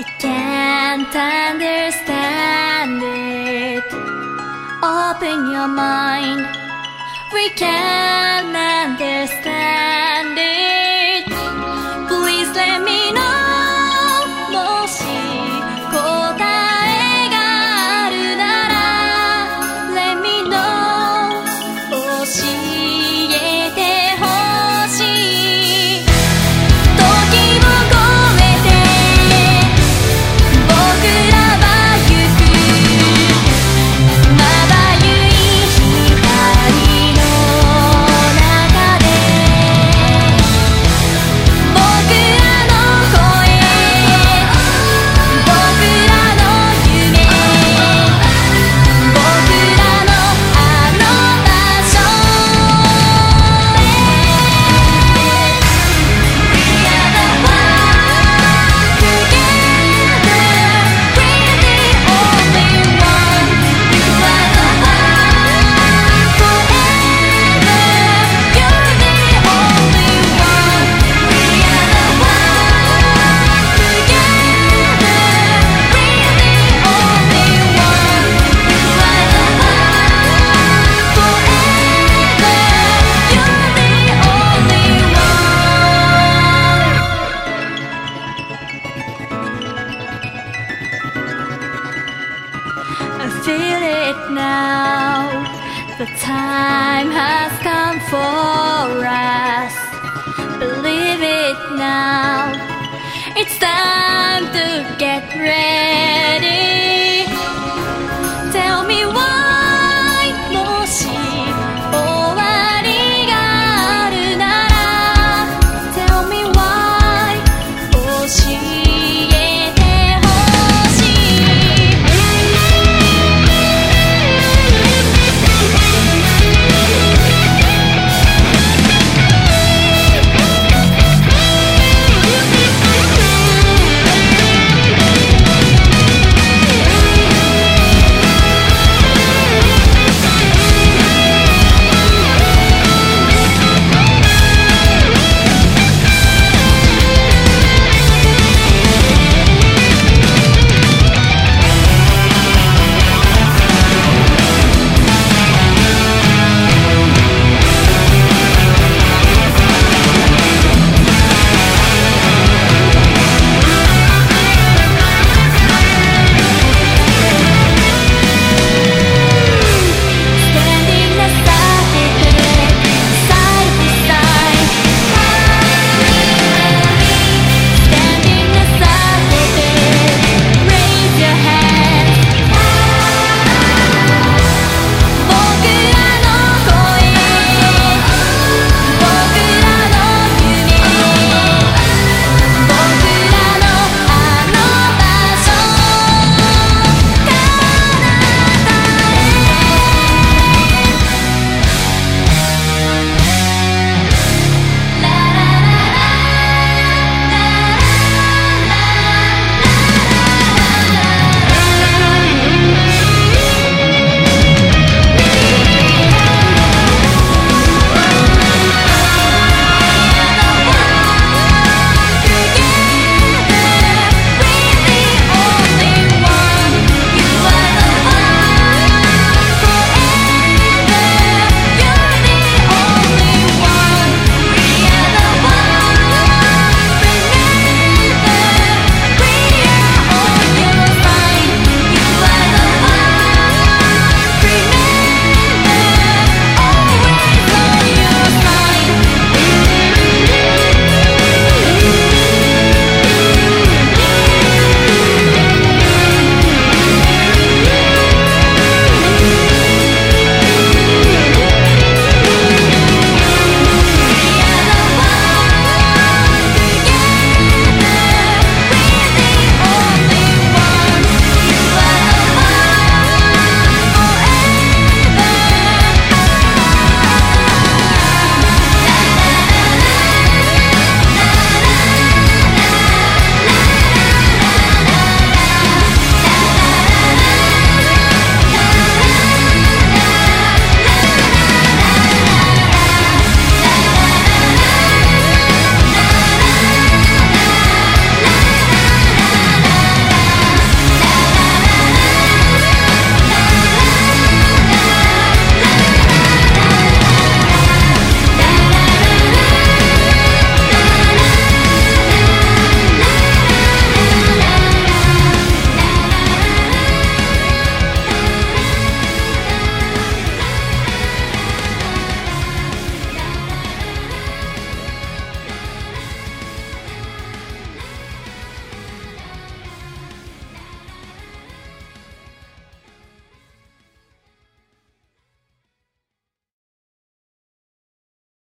I can't understand it. Open your mind. We can understand it. The time has come for us. Believe it now. It's time to get ready.